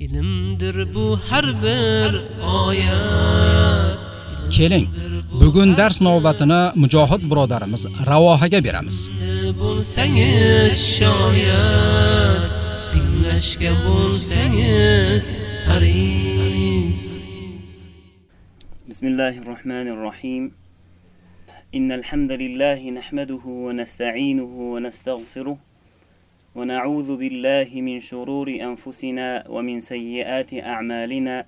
ilmdir bu har bir oyat. Keling bugun dars navbatini mujohid birodarimiz ravohaga beramiz. Bo'lsangiz shoyat. Tinglashga bo'lsangiz hariz bismillahir rohmanir rohim innal hamdalillahi nahmaduhu va nasta'inuhu va nastaghfiruh ونعوذ بالله من شرور أنفسنا ومن سيئات أعمالنا.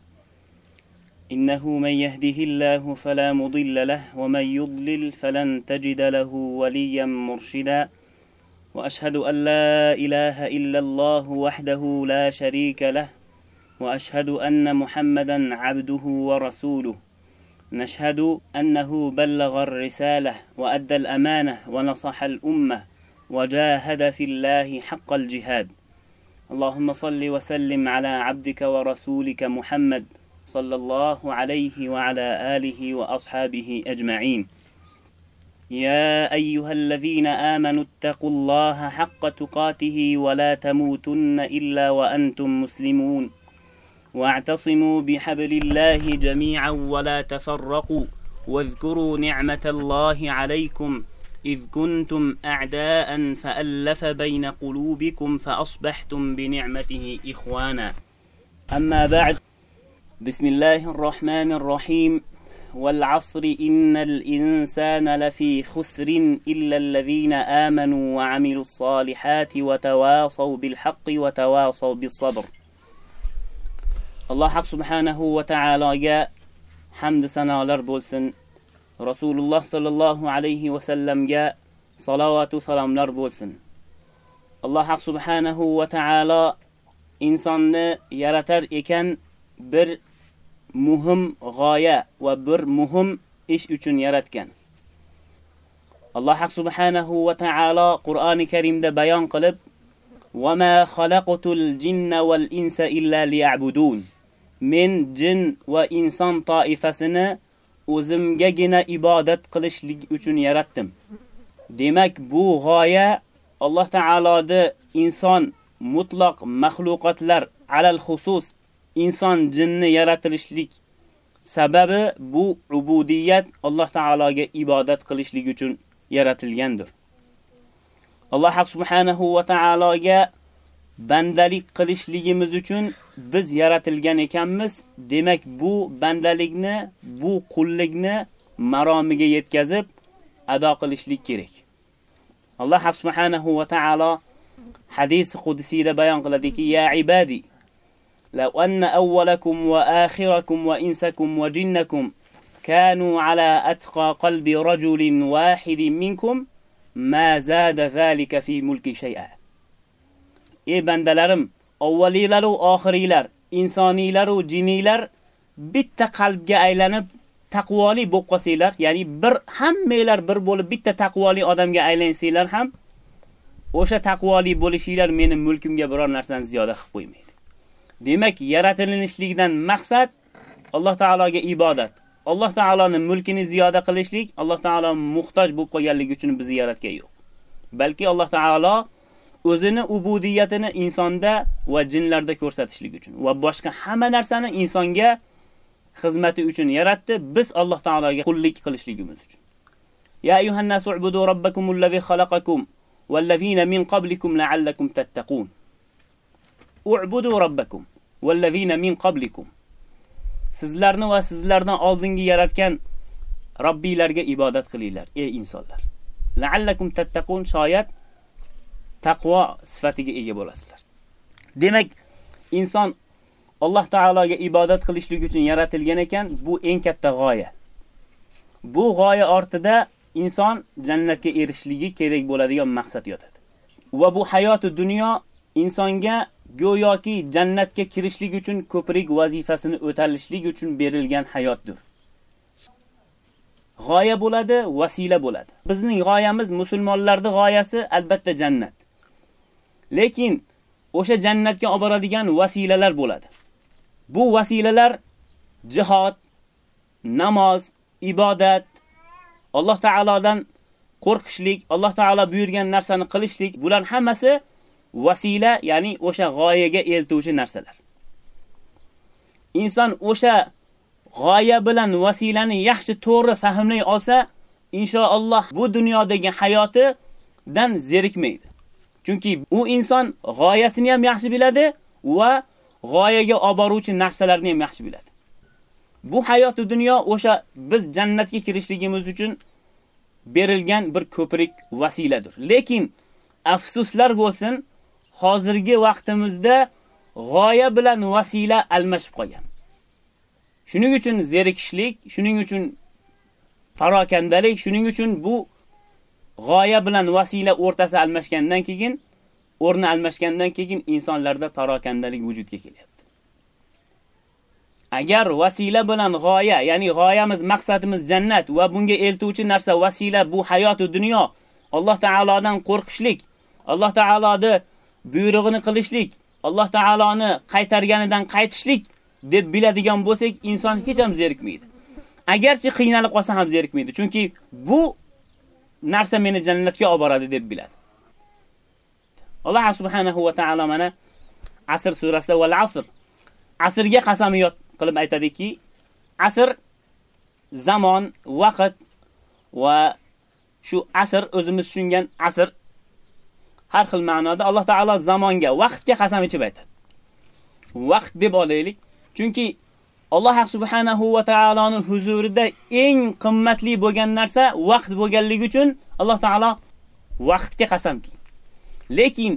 إنه من يهده الله فلا مضل له ومن يضلل فلن تجد له وليا مرشدا. وأشهد أن لا إله إلا الله وحده لا شريك له وأشهد أن محمدا عبده ورسوله. نشهد أنه بلغ الرسالة وأدى الأمانة ونصح الأمة. وجاهد في الله حق الجهاد. اللهم صل وسلم على عبدك ورسولك محمد صلى الله عليه وعلى آله وأصحابه أجمعين. يا أيها الذين آمنوا اتقوا الله حق تقاته ولا تموتن إلا وأنتم مسلمون. واعتصموا بحبل الله جميعا ولا تفرقوا واذكروا نعمة الله عليكم. إذ كنتم أعداء فألف بين قلوبكم فأصبحتم بنعمته إخوانا. أما بعد بسم الله الرحمن الرحيم. والعصر إن الإنسان لفي خسر إلا الذين آمنوا وعملوا الصالحات وتواصوا بالحق وتواصوا بالصبر. haq subhanahu va taologa hamd sanolar bo'lsin rasululloh sollallohu alayhi vasallamga salovatu salomlar bo'lsin alloh haq subhanahu va taolo insonni yaratar ekan bir muhim g'oya va bir muhim ish uchun yaratgan alloh haq subhanahu va taolo qur'oni karimda bayon qilib وَمَا خَلَقْتُ الْجِنَّ وَالْإِنسَ إِلَّا لِيَعْبُدُونَ men jin va inson toifasini o'zimgagina ibodat qilishlik uchun yaratdim. Demak, bu g'oya Alloh taoloni inson mutlaq mahluqotlar alal xusus inson jinni yaratilishlik sababi bu ubudiyat Alloh taologa ibodat qilishlik uchun yaratilgandir. Alloh subhanahu va taologa bandalik qilishligimiz uchun biz yaratilgan ekanmiz. Demak, bu bandalikni, bu qullikni maromiga yetkazib ado qilishlik kerak. Alloh subhanahu va taolo hadis qudusiyda bayon qiladiki: "Ya ibadi, لو أن awwalakum وآخركم وإنسكم wa insakum wa jinnakum قلب رجل واحد qalbi rajulin زاد minkum في ملك شيئا fi بندلرم avvalilaru va oxiriylar, insoniylar va jiniylar bitta qalbga aylanib taqvoli bo'lib qolsanglar, ya'ni bir hammanglar bir bo'lib bitta taqvoli odamga aylansanglar ham o'sha taqvoli bo'lishinglar meni mulkimga biror narsani ziyoda qilib qo'ymaydi. Demak, yaratilishlikdan maqsad Alloh taologa ibodat. Alloh taoloning mulkini ziyoda qilishlik, Alloh taolo muhtoj bo'lib qolganligi uchun bizni yaratgan yo'q. Balki Alloh taolo o'zini ubudiyatini insonda va jinlarda ko'rsatishlik uchun va boshqa hamma narsani insonga xizmati uchun yaratdi. Biz Alloh taologa qullik qilishligimiz uchun. Ya ayyuhan nasu ubudu robbakumul ladzi khalaqakum wallazina min qablikum la'allakum tattaqun. U'budu robbakum wallazina min qablikum. Sizlarni va sizlardan oldingi yaratgan Robbiylarga ibodat qilinglar, ey insonlar. La'allakum tattaqun shoyat taqvo sifatiga ega bo'lasizlar. Demak, inson Alloh taologa ibodat qilishlik uchun yaratilgan ekan, bu eng katta g'oya. Bu g'oya ortida inson jannatga erishishligi kerak bo'ladigan maqsad yotadi. Va bu hayoti dunyo insonga go'yoki jannatga kirishlik uchun ko'prik vazifasini o'talishlik uchun berilgan hayotdir. G'oya bo'ladi, vasila bo'ladi. Bizning g'oyamiz musulmonlarning g'oyasi albatta jannat. Lekin o'sha jannatga olib boradigan vasilalar bo'ladi. Bu vasilalar jihad, namoz, ibodat, Alloh taolodan qo'rqishlik, Alloh taolo buyurgan narsani qilishlik, bular hammasi vasila, ya'ni o'sha g'oyaga eltuvchi narsalar. inson o'sha g'oya bilan vasilani yaxshi to'g'ri fahmlay olsa, inshaalloh bu dunyodagi hayotidan zerikmaydi. Chunki u inson g'oyasini ham yaxshi biladi va g'oyaga olib boruvchi narsalarni ham yaxshi biladi. Bu hayoti dunyo o'sha biz jannatga kirishligimiz uchun berilgan bir ko'prik vasiladir. Lekin afsuslar bo'lsin, hozirgi vaqtimizda g'oya bilan vasila almashib qolgan. Shuning uchun zerikishlik, shuning uchun parokandalik, shuning uchun bu g'oya bilan vasila o'rtasi almashgandan keyin, o'rni almashgandan keyin insonlarda parokandalik vujudga kelyapti. Agar vasila bilan g'oya, ya'ni g'oyamiz, maqsadimiz jannat va bunga eltuvchi narsa vasila bu hayot va dunyo, Alloh taolodan qo'rqishlik, Alloh taoloni buyrug'ini qilishlik, Alloh taoloni qaytarganidan qaytishlik deb biladigan bo'lsak, inson hech ham zerikmaydi. Agarchi qiynalib qolsa ham zerikmaydi, chunki bu narsa meni jannatga olib boradi deb biladi. Alloh subhanahu va taolo mana Asr surasida val asr asrga qasamiyot qilib aytadiki, asr zamon, vaqt va shu asr o'zimiz tushungan asr har xil ma'noda Alloh taolo zamonga, vaqtga qasam ichib aytadi. Vaqt deb olaylik, chunki Alloh subhanahu va taoloning huzurida eng qimmatli bo'lgan narsa vaqt bo'lganligi uchun Alloh taolo vaqtga qasamki. Lekin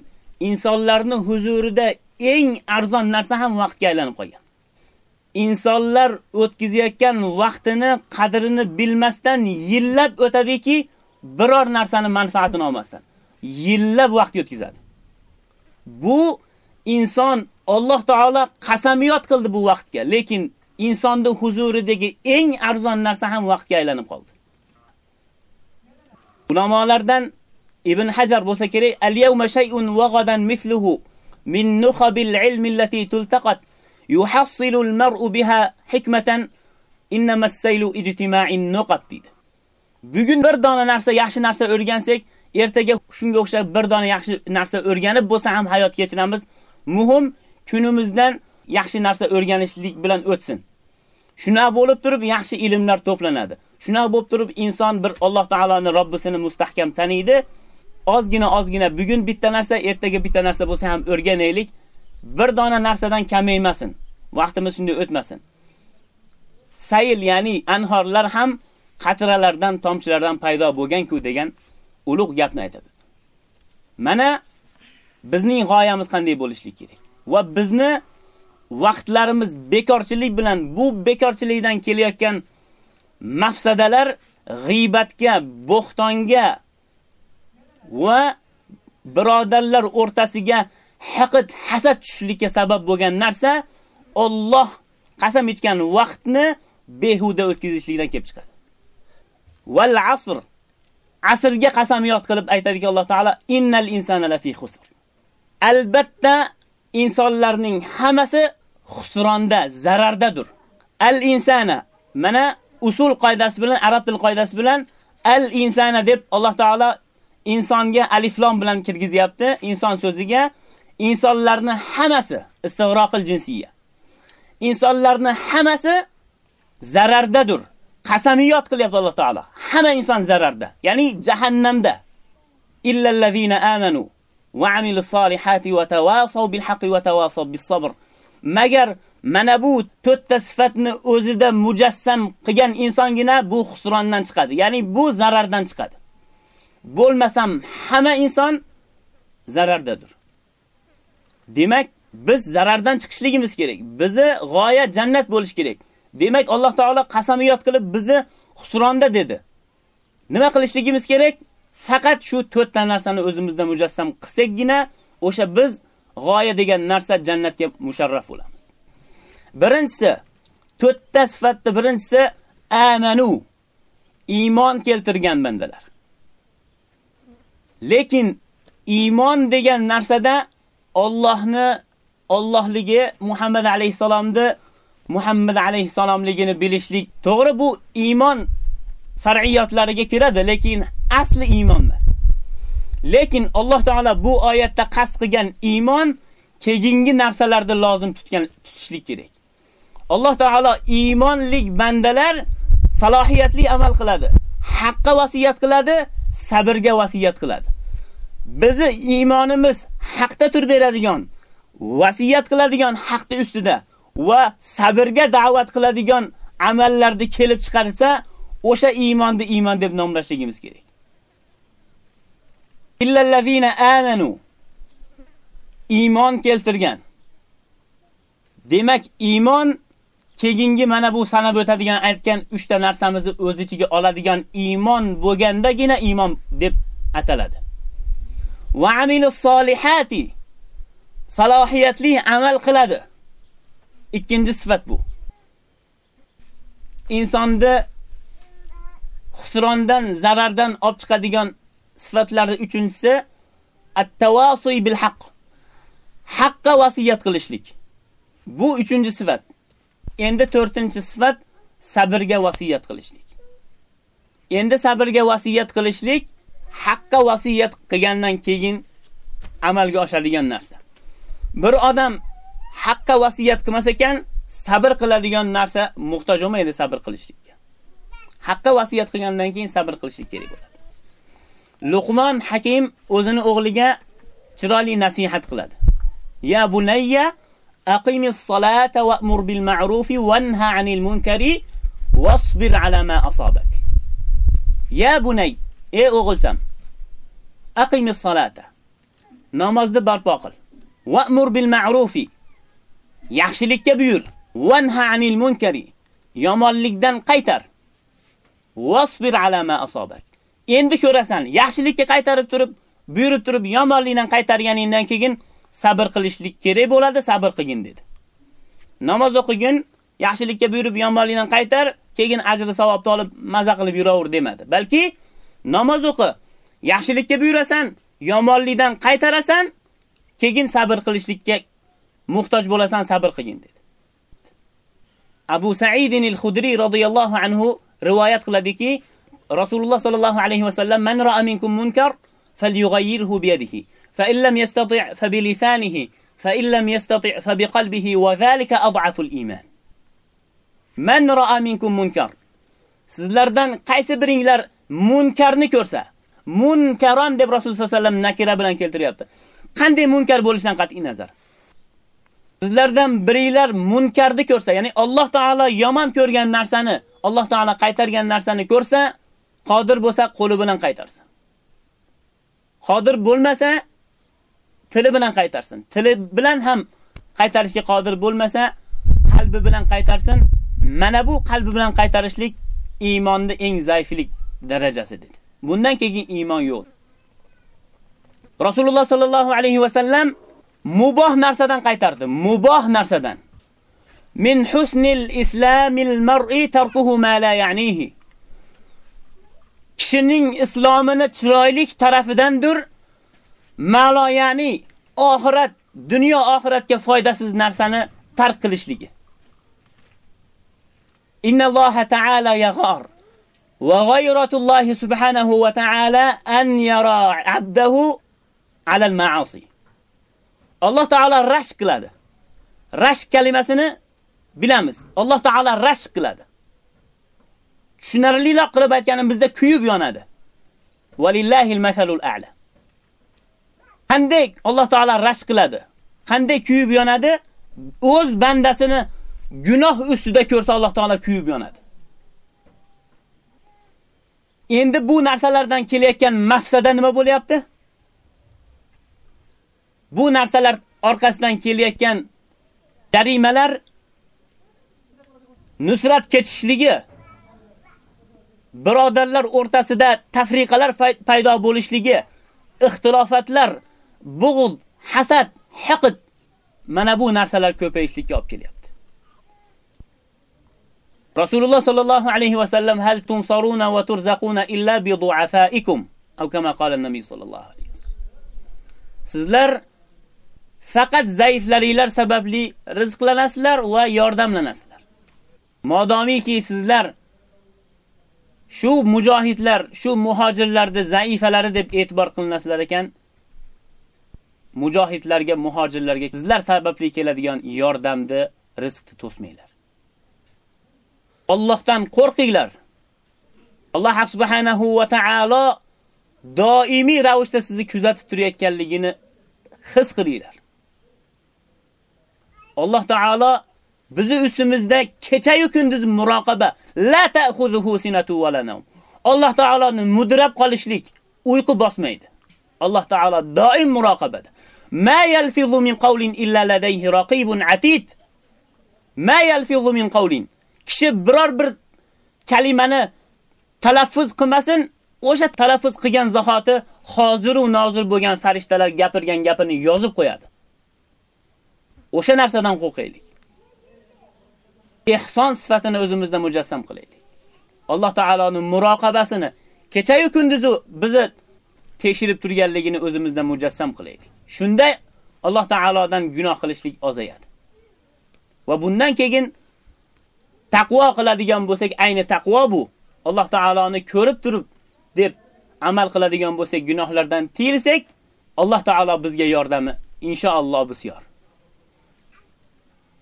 insonlarning huzurida eng arzon narsa ham vaqtga aylanib qolgan. Insonlar o'tkazayotgan vaqtini qadrini bilmasdan yillab o'tadiki, biror narsani manfaatini olmasdan. Yillab vaqt o'tkazadi. Bu inson Alloh taolo qasamiyot qildi bu vaqtga, lekin insonni huzuridagi eng arzon narsa ham vaqtga aylanib qoldi. Ulamolardan Ibn Hajar bo'lsa kerak, "Al-yawma shay'un wa ghadan misluhu min nukhabil ilmi allati tultaqat yuhassilu al-mar'u biha hikmatan innama as-saylu ijtima'in nuqat" dedi. Bugun bir dona narsa, yaxshi narsa o'rgansak, ertaga shunga o'xshab bir dona yaxshi narsa o'rganib bo'lsa ham hayot kechiramiz. Muhim kunimizdan yaxshi narsa o'rganishlik bilan o'tsin. Shuna bo'lib turib yaxshi ilmlar to'planadi. Shuna bo'lib turib inson bir Alloh taoloni Robbisini mustahkam taniydi. Ozgina ozgina bugun bitta narsa, ertaga bitta narsa bo'lsa ham o'rganaylik. Bir dona narsadan kamaymasin. Vaqtimiz shunday o'tmasin. Sayl, ya'ni anhorlar ham qatralardan, tomchilardan paydo bo'lgan-ku degan ulug' gapni aytadi. Mana bizning g'oyamiz qanday bo'lishlik kerak? Va bizni vaqtlarimiz bekorchilik bilan bu bekorchilikdan kelayotgan mafsadalar g'iybatga, bo'xtonga va birodarlar o'rtasiga haqid, hasad tushishlikka sabab bo'lgan narsa Alloh qasam ichgan vaqtni behuda o'tkazishlikdan kelib chiqadi. Val asr asrga qasamiyot qilib aytadiki Alloh taolo innal insana lafi khusr. Albatta insonlarning hammasi xusronda, zarardadir. Al insana mana usul qoidasi bilan, arab til qoidasi bilan al insana deb Alloh taolo insonga aliflom bilan kirgizyapti. Inson so'ziga insonlarni hammasi istig'roqil jinsiyya. Insonlarni hammasi zarardadir. Qasamiyot qilyapti Alloh taolo. Hamma inson zararda, ya'ni jahannamda. Illallazina amanu va amil solihati va tawasaw bil haqqi va tawasaw bis sabr. Magar mana bu to'rtta sifatni o'zida mujassam qilgan insongina bu xusrondan chiqadi. Ya'ni bu zarardan chiqadi. Bo'lmasam hamma inson zarardadir. Demak, biz zarardan chiqishligimiz kerak. Bizi g'oya jannat bo'lish kerak. Demak, Alloh taolo qasamiyat qilib bizni xusronda dedi. Nima qilishligimiz kerak? Faqat shu to'rtta narsani o'zimizda mujassam qilsakgina, o'sha biz g'oya degan narsa jannatga musharraf bo'lamiz. Birinchisi, to'rtta sifatda birinchisi amanu. Iymon keltirgan bandalar. Lekin iymon degan narsada Allohni Allohligi Muhammad alayhisalomni Muhammad alayhisalomligini bilishlik to'g'ri bu iymon far'iyotlariga kiradi, lekin asli iymon emas. Lekin Alloh taolo bu oyatda qasd qilgan iymon keyingi narsalarda lozim tutgan tutishlik kerak. Alloh taolo iymonlik bandalar salohiyatli amal qiladi. Haqqa vasiyat qiladi, sabrga vasiyat qiladi. Bizi iymonimiz haqda tur beradigan, vasiyat qiladigan haqqi ustida va sabrga da'vat qiladigan amallarni kelib chiqarsa, o'sha iymonni iymon deb nomlashligimiz kerak. Illallazina amanu iymon keltirgan. Demak, iymon keyingi mana bu sanab o'tadigan aytgan 3 ta narsamizni o'z ichiga oladigan iymon bo'lgandagina iymon deb ataladi. Va amilus solihati salohiyatli amal qiladi. Ikkinchi sifat bu. Insonni husrondan, zarardan olib chiqadigan sifatlarning uchinchisi at-tawasi bil haqq. Haqqa vasiyat qilishlik. Bu uchinchi sifat. Endi to'rtinchi sifat sabrga vasiyat qilishlik. Endi sabrga vasiyat qilishlik haqqa vasiyat qilgandan keyin amalga oshadigan narsa. Bir odam haqqa vasiyat qilmas ekan, sabr qiladigan narsa muhtoj emas edi sabr qilishlikka. Haqqa vasiyat qilgandan keyin sabr qilishlik kerak bo'ladi. Luqman Hakim o'zini o'g'liga chiroyli nasihat qiladi. Ya bunayya aqimis solata wa'mur bil ma'ruf wanha 'anil munkari wasbir 'ala ma asabak. Ya bunay, ey o'g'ilcham, aqimis solata. Namozni barpo qil. Wa'mur bil ma'rufi. Yaxshilikka buyur. Wanha 'anil munkari. Yomonlikdan qaytar. Wasbir 'ala ma asabak. Endi ko'rasan, yaxshilikka qaytarib turib, buyurib turib yomonlikdan qaytarganingdan keyin sabr qilishlik kerak bo'ladi, sabr qilgin dedi. Namoz o'qigin, yaxshilikka buyurib yomonlikdan qaytar, keyin ajri savobni olib maza qilib yuraver demadi. Balki namoz o'qi, yaxshilikka buyurasan, yomonlikdan qaytarasan, keyin sabr qilishlikka muhtoj bo'lasan, sabr qilgin dedi. Abu Sa'id al-Khudri radhiyallohu anhu rivoyat qiladiki, Rasululloh sallallohu alayhi va sallam man ra'a minkum munkar falyughayyirhu bi yadihi fa illam yastati' fa bi lisanihi fa illam yastati' fa bi qalbihi wa zalika ad'afu al-iman. Man ra'a minkum munkar Sizlardan qaysi biringlar munkarni ko'rsa, munkaron deb Rasululloh sallallohu alayhi vasallam nakira bilan keltiryapti. Qanday munkar bo'lishidan qat'i nazar. Sizlardan biringlar munkarni ko'rsa, ya'ni Alloh taolo yomon ko'rgan narsani, Alloh taolo qaytargan narsani ko'rsa, qodir bo'lsa qo'li bilan qaytarsin. Qodir bo'lmasa tili bilan qaytarsin. Tili bilan ham qaytarishga qodir bo'lmasa, qalbi bilan qaytarsin. Mana bu qalbi bilan qaytarishlik iymonning eng zaiflik darajasi dedi. Bundan keyin iymon yo'q. Rasululloh sallallohu alayhi va sallam muboh narsadan qaytardi. Muboh narsadan. Min husnil islamil mar'i tarkuhu ma la ya'nihi. Kishining islomini chiroylik tarafidandir. Malo ya'ni oxirat, dunyo oxiratga foydasiz narsani tark qilishligi. Inna Alloha ta'ala yaghar va g'ayratullohi subhanahu va ta'ala an yara 'abdahu 'ala al-ma'asi. Alloh taala rash qiladi. Rash kalimasini bilamiz. Alloh taala rash qiladi. Tushunarliroq qilib aytganimizda kuyib yonadi. Valillahil masalul a'la. Qanday Alloh taolo rash qiladi? Qanday kuyib yonadi? O'z bandasini gunoh ustida ko'rsa Alloh taolo kuyib yonadi. Endi bu narsalardan kelayotgan mafsada nima bo'lyapti? Bu narsalar orqasidan kelayotgan jarimalar nusrat ketishligi birodarlar o'rtasida tafriqalar paydo bo'lishligi, ixtilofatlar, bug'd, hasad, hiqd mana bu narsalar ko'payishlikka olib kelyapti. Rasululloh sallallohu alayhi va sallam hal tunsaruna va turzaquna illa bi du'afaikum aw kama qala an-nabiy sallallohu alayhi vasallam. Sizlar faqat zaiflaringlar sababli rizqlanasizlar va yordamlanasizlar. Modomiki sizlar shu mujohidlar, shu muhojirlarni zaifalari deb e'tibor qilinasizlar ekan, mujohidlarga, muhojirlarga sizlar sababli keladigan yordamni, rizqni to'smanglar. Allohdan qo'rqinglar. Alloh subhanahu va taolo doimiy ravishda sizni kuzatib turayotganligini his qilinglar. Alloh taolo bizi ustimizda kecha-yu kunduz muroqaba la ta'khuzuhu sinatu va la nawm. Alloh taoloni mudrab qolishlik uyqu bosmaydi. Alloh taolo doim muroqabada. Ma yalfizu min qawlin illa ladayhi raqibun atid. Ma yalfizu min qawlin. Kishi biror bir kalimani talaffuz qilmasin, o'sha talaffuz qilgan zahoti hozir va nozir bo'lgan farishtalar gapirgan gapini yozib qo'yadi. O'sha narsadan qo'rqaylik. Ihson sifatini o'zimizda mujassam qilaylik. Alloh taoloning muroqabasini kecha-yu kunduzi bizni tekshirib turganligini o'zimizda mujassam qilaylik. Shunda Alloh taolodan gunoh qilishlik ozayadi. Va bundan keyin taqvo qiladigan bo'lsak, ayni taqvo bu Alloh taoloni ko'rib turib deb amal qiladigan bo'lsak, gunohlardan tiyilsak, Alloh taolo bizga yordami inshaalloh bisyor.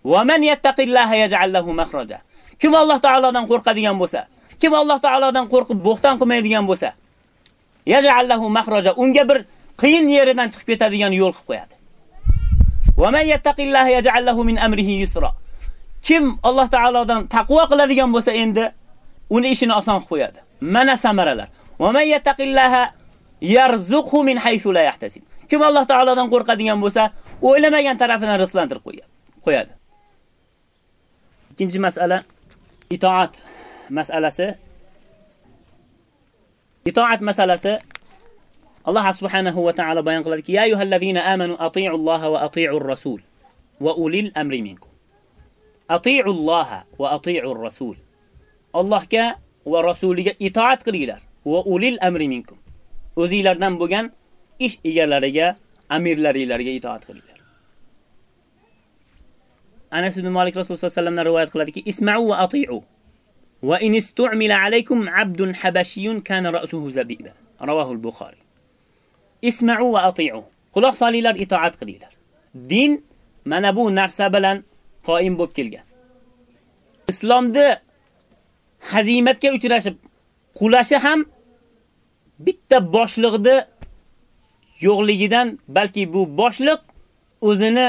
Va man yattaqillaha yaj'al lahu makhraja. Kim Alloh taolodan qo'rqadigan bo'lsa, kim Alloh taolodan qo'rqib bo'xton qilmaydigan bo'lsa, yaj'al lahu makhraja. Unga bir qiyin yeridan chiqib ketadigan yo'l qilib qo'yadi. Va man yattaqillaha yaj'al lahu min amrihi yusra. Kim Alloh taolodan taqvo qiladigan bo'lsa, endi uni ishini oson qilib qo'yadi. Mana samaralar. Va man yattaqillaha yarzuqhu min haythu la yahtasib. Kim Alloh taolodan qo'rqadigan bo'lsa, o'ylamagan tarafidan rizqlantirib qo'yadi. Ikkinchi masala itoat masalasi. Itoat masalasi Alloh subhanahu va taolo bayon qiladiki: "Ya ayyuhallazina amanu atii'u Alloha va atii'ur rasul va ulil amri minkum." Atii'u Alloha va atii'ur rasul. Allohga va rasuliga itoat qilinglar va ulil amri minkum. O'zingizlardan bo'lgan ish egalariga, amirlaringizlarga itoat qilinglar. Anas ibn Malik Rasululloh sollallohu alayhi vasallamdan rivoyat qiladiki, "Isma'u va ati'u. Va in istu'mila alaykum 'abdun habashiyyun kana ra'suhu zabiba." Rawahu al-Bukhari. Isma'u va ati'u. Quloq solinglar, itoat qilinglar. Din mana bu narsa bilan qoim bo'lib kelgan. Islomda hazimatga uchrashib qulashi ham bitta boshliqni yo'qligidan, balki bu boshliq o'zini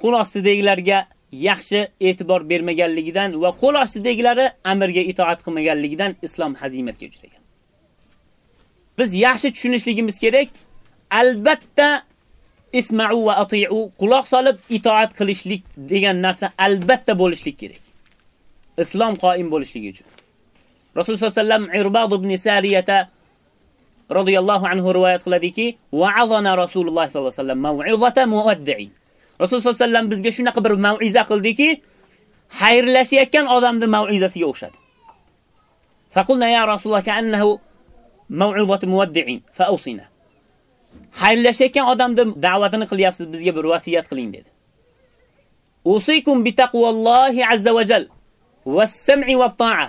qo'l ostidagilarga yaxshi e'tibor bermaganligidan va qo'l ostidagilari amirga itoat qilmaganligidan islom hazimatga uchragan. Biz yaxshi tushunishligimiz kerak, albatta isma'u va ati'u quloq solib itoat qilishlik degan narsa albatta bo'lishlik kerak. Islom qoim bo'lishligi uchun. Rasululloh sallallohu alayhi Irbad ibn Sariyata radhiyallohu anhu rivoyat qiladiki, "Va'azana Rasululloh sallallohu alayhi vasallam maw'izata muwaddi'in." Rasululloh sollallohu alayhi vasallam bizga shunaqa bir mau'iza qildiki, xayrlashayotgan odamni mau'izasiga o'xshadi. Faqulna ya Rasululloh ka'annahu mau'izatu muwaddi'in fa'usina. Xayrlashayotgan odamni da'vatini qilyapsiz, bizga bir vasiyat qiling dedi. Usikum bi taqvallohi azza va jal was-sam'i va ta'a.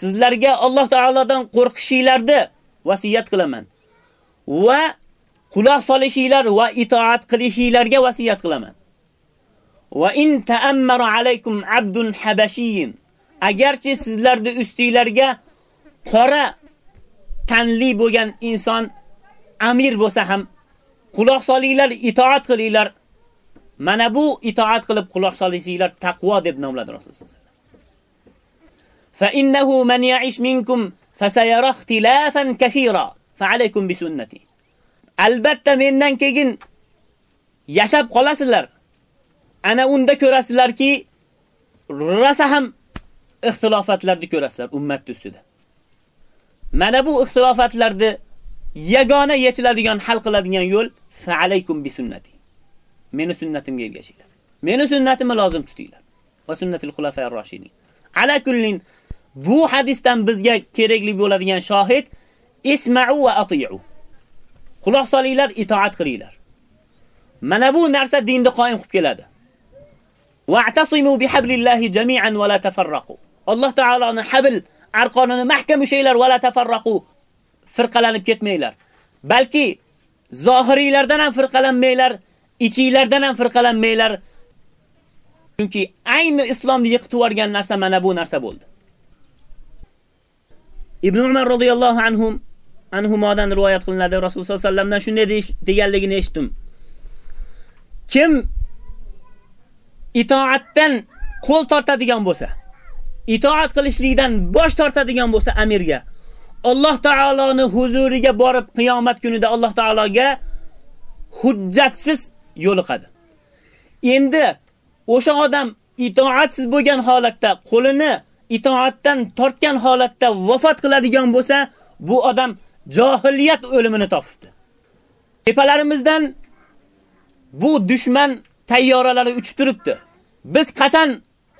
Sizlarga Alloh taolodan qo'rqishinglarni vasiyat qilaman. Va quloq solishinglar va itoat qilishinglarga vasiyat qilaman. Va in ta'ammara alaykum abdun habashiyin. agarchi sizlarda ustingizlarga qora tanli bo'lgan inson amir bo'lsa ham quloq solinglar, itoat qilinglar. Mana bu itoat qilib quloq solishinglar taqvo deb nomladi Rasululloh. Fa innahu man ya'ish minkum fasayara ikhtilafan kaseera fa alaykum bi sunnati. Albatta mendan keyin yashab qolasizlar. Ana unda ko'rasizlarki, rasa ham ixtilofatlarni ko'rasizlar ummat ustida. Mana bu ixtilofatlarni yagona yechiladigan, hal qiladigan yo'l fa alaykum bi sunnati. Meni sunnatimga ergashinglar. Meni sunnatimni lozim tutinglar. Va sunnatul xulafa'ir roshidin. Ala kullin bu hadisdan bizga kerakli bo'ladigan shohid isma'u va ati'u. Quloq solinglar, itoat qilinglar. Mana bu narsa dinni qoyim qilib keladi. "Va'tasimu bihablillahi jami'an va la tafarraqu. Alloh taoloning habl arqonini mahkam ushlanglar va la tafarraqu. Firqalanib ketmanglar. Balki zohiriylardan ham firqalanmanglar, ichiylardan ham firqalanmanglar. Chunki ayni islomni yiqitib yuborgan narsa mana bu narsa bo'ldi. Ibn Umar radhiyallohu anhum anhumodan rivoyat qilinadi. Rasululloh sollallohu alayhi vasallamdan shunday deganligini eshitdim. Kim itoatdan qo'l tortadigan bo'lsa, itoat qilishlikdan bosh tortadigan bo'lsa amirga, Alloh taoloning huzuriga borib qiyomat kunida Alloh taologa hujjatsiz yo'liqadi. Endi o'sha odam itoatsiz bo'lgan holatda qo'lini itoatdan tortgan holatda vafot qiladigan bo'lsa, bu odam johiliyat o'limini topibdi. Tepalarimizdan bu dushman tayyoralari uchib turibdi. Biz qachon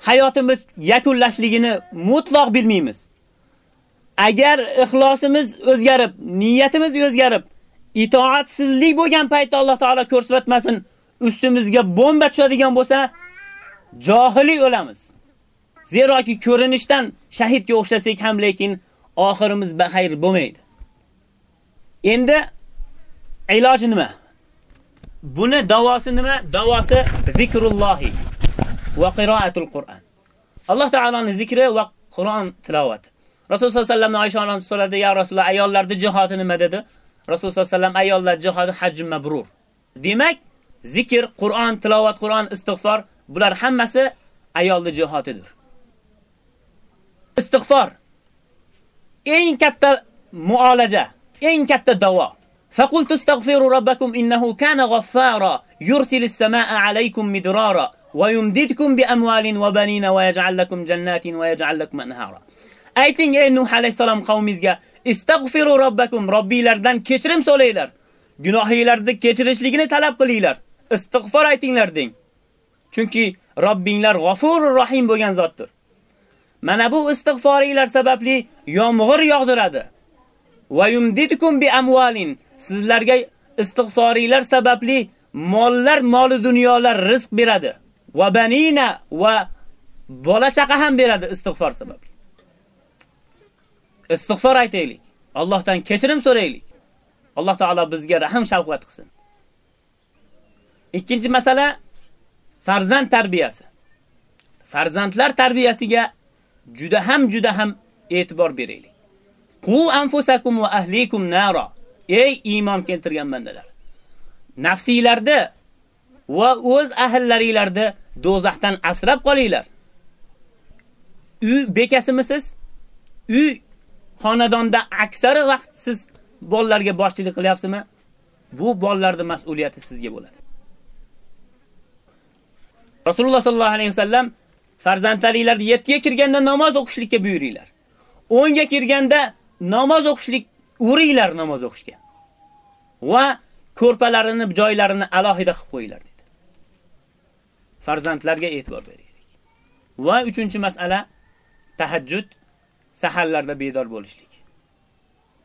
hayotimiz yakunlashligini mutlaq bilmaymiz. Agar ixlosimiz o'zgarib, niyatimiz o'zgarib, itoatsizlik bo'lgan paytda Alloh taolo ko'rsatmasin, ustimizga bomba tushadigan bo'lsa, johili o'lamiz. Zeroki ko'rinishdan shahidga o'xshasak ham, lekin oxirimiz baxayr bo'lmaydi. Endi iloji nima? Buni davosi nima? Davosi zikrullohi va qiroatul Qur'on. Alloh taoloning zikri va Qur'on tilovati. Rasululloh sollallohu alayhi vasallam Oysha onamiz so'radi, "Ya Rasululloh, ayollarning jihati nima?" dedi. Rasululloh sollallohu alayhi vasallam ayollar jihati hajj mabrur. Demak, zikr, Qur'on, tilovat, Qur'on, istig'for bular hammasi ayolni jihatidir. Istig'for eng katta muolaja, eng katta davo. فقلت استغفروا ربكم إنه كان غفارا يرسل السماء عليكم مدرارا ويمددكم بأموال وبنين ويجعل لكم جنات ويجعل لكم أنهارا Ayting ey Nuh alayhisalom qavmingizga, istagfiru robbakum, Robbilardan kechirim so'ranglar. Gunohinglarni kechirishligini talab qilinglar. Istig'for aytinglar deng. Chunki Robbinglar G'afurur Rahim bo'lgan zotdir. Mana bu istig'foringlar sababli yomg'ir yog'diradi. Va yumdidkum bi amwalin. Sizlarga istig'foringlar sababli mollar, moli dunyolar rizq beradi. Va banina va bola chaqa ham beradi istig'for sababli. Istig'for aytaylik. Allohdan kechirim so'raylik. Alloh taolo bizga rahim shafqat qilsin. Ikkinchi masala farzand tarbiyasi. Farzandlar tarbiyasiga juda ham juda ham e'tibor beraylik. Qu anfusakum va ahlikum nara. Ey iymon keltirgan bandalar. Nafsiylarda va o'z ahllaringlarda do'zaxdan asrab qolinglar. Uy bekasimisiz? Uy xonadonda aksari vaqt siz bolalarga boshchilik qilyapsizmi? Bu bolalarning mas'uliyati sizga bo'ladi. Rasululloh sallallohu alayhi vasallam farzandlaringlarni 7 ga kirganda namoz o'qishlikka buyuringlar. 10 ga kirganda namoz o'qishlik uringlar namoz o'qishga. Va ko'rpalarini, joylarini alohida qilib qo'yinglar dedi. Farzandlarga e'tibor beraylik. Va 3-masala tahajjud saharlarda bedor bo'lishlik.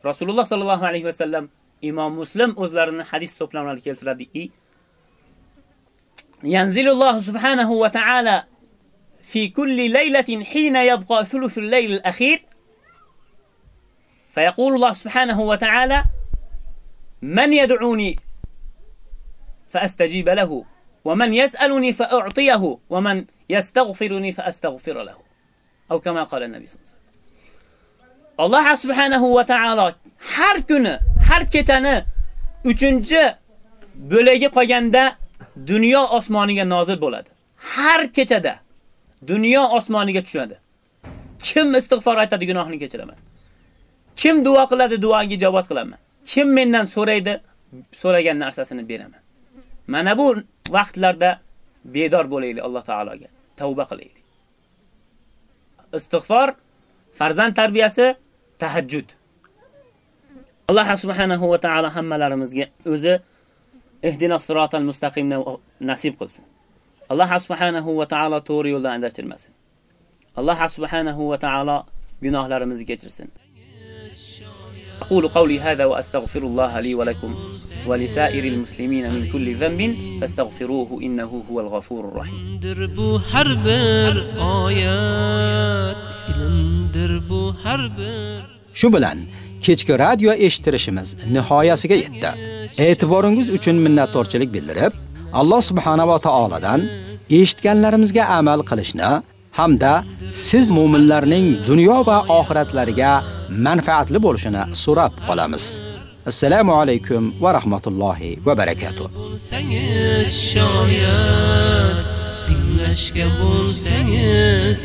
Rasululloh sallallohu alayhi va sallam Imom Muslim o'zlarini hadis to'plamlari keltiradiki, Yanzilulloh subhanahu va ta'ala fi kulli laylatin hina yabqa thuluthul layl al-akhir فيقول الله سبحانه وتعالى من يدعوني فأستجيب له ومن يسألني فأعطيه ومن يستغفرني فأستغفر له أو كما قال النبي صلى الله عليه وسلم Alloh subhanahu va taolo har kuni, har kechani 3-bo'lagi qolganda dunyo osmoniga nozil bo'ladi. Har kechada dunyo osmoniga tushadi. Kim istig'for aytadi, gunohini kechiraman. Kim duo qiladi, duoga javob qilaman. Kim mendan so'raydi, so'ragan narsasini beraman. Mana bu vaqtlarda bedor bo'laylik Alloh taologa, tavba qilaylik. Istig'for farzand tarbiyasi tahajjud. Alloh subhanahu va taolo hammalarimizga o'zi ihdinas siratal mustaqimni nasib qilsin. Alloh subhanahu va taolo to'g'ri yo'ldan adashtirmasin. Alloh subhanahu va taolo gunohlarimizni kechirsin. أقول قولي هذا وأستغفر الله لي ولكم ولسائر المسلمين من كل ذنب فاستغفروه إنه هو الغفور الرحيم bu har bir oyat ilmdir bu har bir Shu bilan kechki radio eshittirishimiz nihoyasiga yetdi. E'tiboringiz uchun minnatdorchilik bildirib, Alloh subhanahu va taoladan eshitganlarimizga amal qilishni hamda siz mu'minlarning dunyo va oxiratlariga manfaatli bo'lishini so'rab qolamiz. Assalomu alaykum va rahmatullohi va barakatuh. bo'lsangiz shoyat tinglashga bo'lsangiz